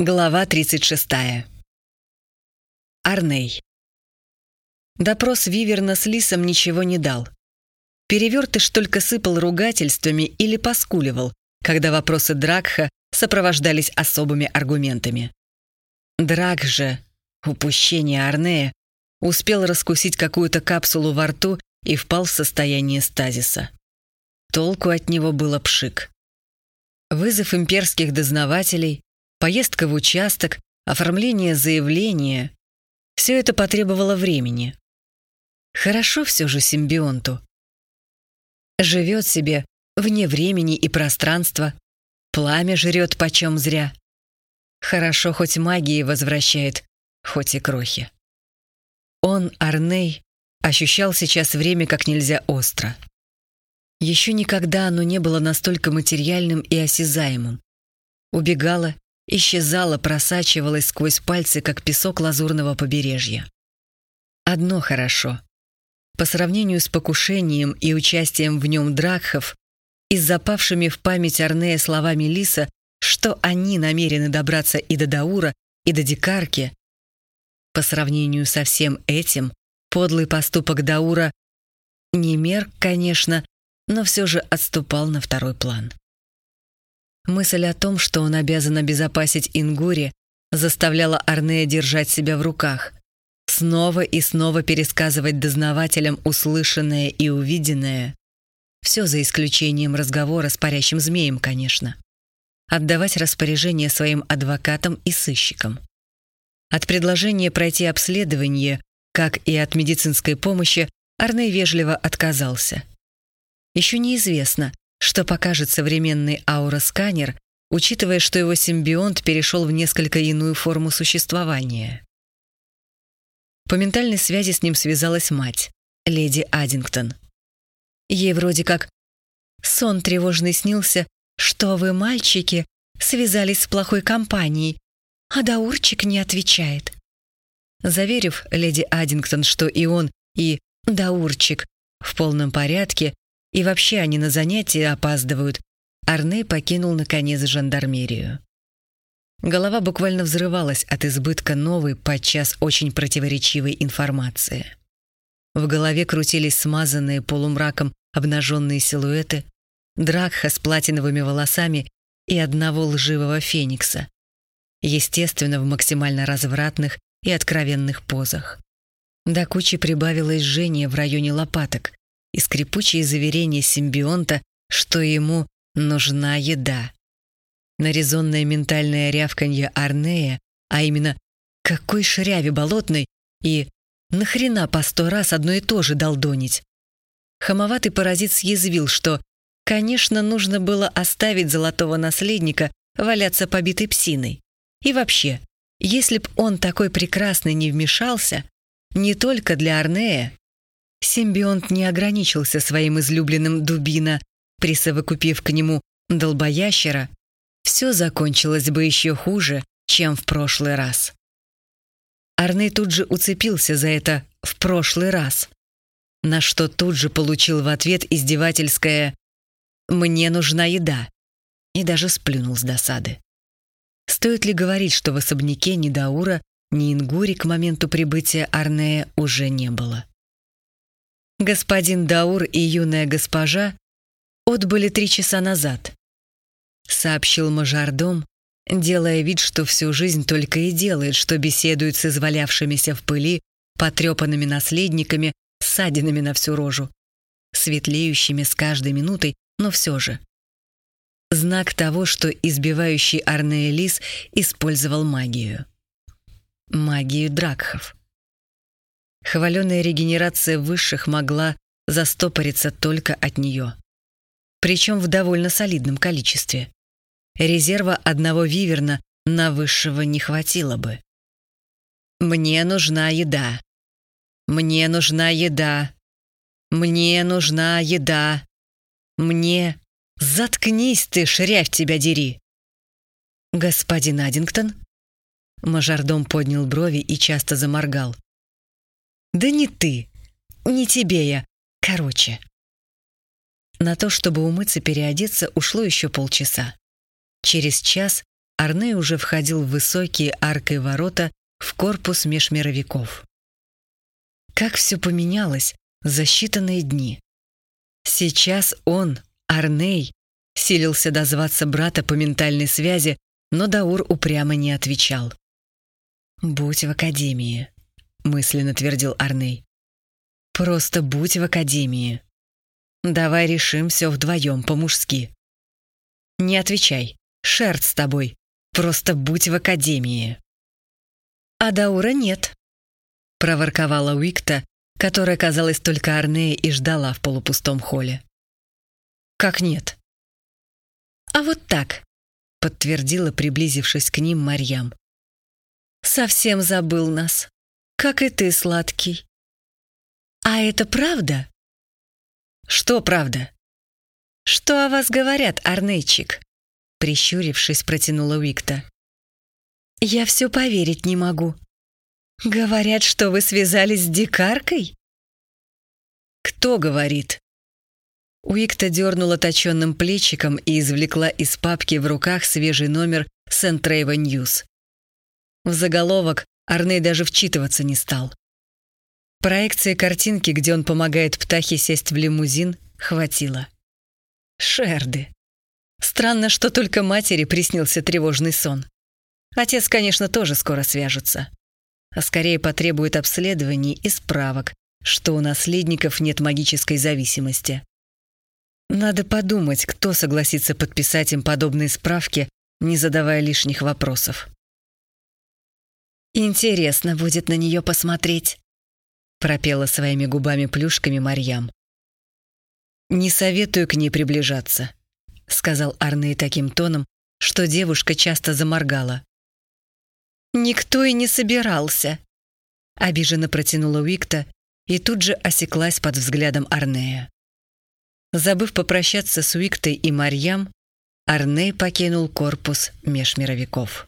Глава 36. Арней. Допрос Виверна с Лисом ничего не дал. Перевертыш только сыпал ругательствами или поскуливал, когда вопросы Дракха сопровождались особыми аргументами. Драк же, упущение Арнея, успел раскусить какую-то капсулу во рту и впал в состояние стазиса. Толку от него было пшик. Вызов имперских дознавателей, поездка в участок, оформление заявления — все это потребовало времени. Хорошо все же симбионту. Живет себе вне времени и пространства, пламя жрет почем зря. Хорошо хоть магии возвращает, хоть и крохи. Он, Арней, ощущал сейчас время как нельзя остро. Еще никогда оно не было настолько материальным и осязаемым. Убегало исчезала, просачивалась сквозь пальцы, как песок лазурного побережья. Одно хорошо. По сравнению с покушением и участием в нем Дракхов и с запавшими в память Арнея словами Лиса, что они намерены добраться и до Даура, и до Дикарки, по сравнению со всем этим, подлый поступок Даура не мерк, конечно, но все же отступал на второй план. Мысль о том, что он обязан обезопасить Ингури, заставляла Арнея держать себя в руках, снова и снова пересказывать дознавателям услышанное и увиденное. Все за исключением разговора с парящим змеем, конечно. Отдавать распоряжение своим адвокатам и сыщикам. От предложения пройти обследование, как и от медицинской помощи, Арней вежливо отказался. Еще неизвестно, что покажет современный ауросканер, учитывая, что его симбионт перешел в несколько иную форму существования. По ментальной связи с ним связалась мать, леди Аддингтон. Ей вроде как сон тревожный снился, что вы, мальчики, связались с плохой компанией, а Даурчик не отвечает. Заверив леди Аддингтон, что и он, и Даурчик в полном порядке, и вообще они на занятия опаздывают. Арне покинул, наконец, жандармерию. Голова буквально взрывалась от избытка новой, подчас очень противоречивой информации. В голове крутились смазанные полумраком обнаженные силуэты, Дракха с платиновыми волосами и одного лживого феникса. Естественно, в максимально развратных и откровенных позах. До кучи прибавилось жжение в районе лопаток, и скрипучие заверения симбионта, что ему нужна еда. На резонное ментальное рявканье Арнея, а именно «какой шряви болотной» и «нахрена по сто раз одно и то же долдонить». Хамоватый паразит съязвил, что, конечно, нужно было оставить золотого наследника валяться побитой псиной. И вообще, если б он такой прекрасный не вмешался, не только для Арнея, Симбионт не ограничился своим излюбленным дубина, присовокупив к нему долбоящера, все закончилось бы еще хуже, чем в прошлый раз. Арней тут же уцепился за это «в прошлый раз», на что тут же получил в ответ издевательское «мне нужна еда» и даже сплюнул с досады. Стоит ли говорить, что в особняке ни Даура, ни Ингури к моменту прибытия Арнея уже не было? Господин Даур и юная госпожа отбыли три часа назад, сообщил мажордом, делая вид, что всю жизнь только и делает, что беседует с извалявшимися в пыли, потрепанными наследниками, ссадинами на всю рожу, светлеющими с каждой минутой, но все же. Знак того, что избивающий Арнея Лис использовал магию. Магию Дракхов. Хваленая регенерация высших могла застопориться только от нее. Причем в довольно солидном количестве. Резерва одного виверна на высшего не хватило бы. «Мне нужна еда. Мне нужна еда. Мне нужна еда. Мне... Заткнись ты, шрявь тебя дери!» «Господин Аддингтон?» Мажордом поднял брови и часто заморгал. Да не ты, не тебе я. Короче. На то, чтобы умыться, переодеться, ушло еще полчаса. Через час Арне уже входил в высокие аркой ворота в корпус межмировиков. Как все поменялось за считанные дни. Сейчас он, Арней, силился дозваться брата по ментальной связи, но Даур упрямо не отвечал. «Будь в академии», — мысленно твердил Арней. «Просто будь в академии. Давай решим все вдвоем по-мужски. Не отвечай, шерт с тобой, просто будь в академии». «А Даура нет», — проворковала Уикта, которая, казалось, только Арнея и ждала в полупустом холле. «Как нет?» «А вот так», — подтвердила, приблизившись к ним Марьям. «Совсем забыл нас, как и ты, сладкий». «А это правда?» «Что правда?» «Что о вас говорят, Арнейчик?» Прищурившись, протянула Уикта. «Я все поверить не могу. Говорят, что вы связались с дикаркой?» «Кто говорит?» Уикта дернула точеным плечиком и извлекла из папки в руках свежий номер Сент-Рейва Ньюс. В заголовок Арней даже вчитываться не стал. Проекции картинки, где он помогает птахе сесть в лимузин, хватило. Шерды. Странно, что только матери приснился тревожный сон. Отец, конечно, тоже скоро свяжется. А скорее потребует обследований и справок, что у наследников нет магической зависимости. Надо подумать, кто согласится подписать им подобные справки, не задавая лишних вопросов. «Интересно будет на нее посмотреть», — пропела своими губами-плюшками Марьям. «Не советую к ней приближаться», — сказал Арней таким тоном, что девушка часто заморгала. «Никто и не собирался», — обиженно протянула Уикта и тут же осеклась под взглядом Арнея. Забыв попрощаться с Уиктой и Марьям, Арней покинул корпус межмировиков.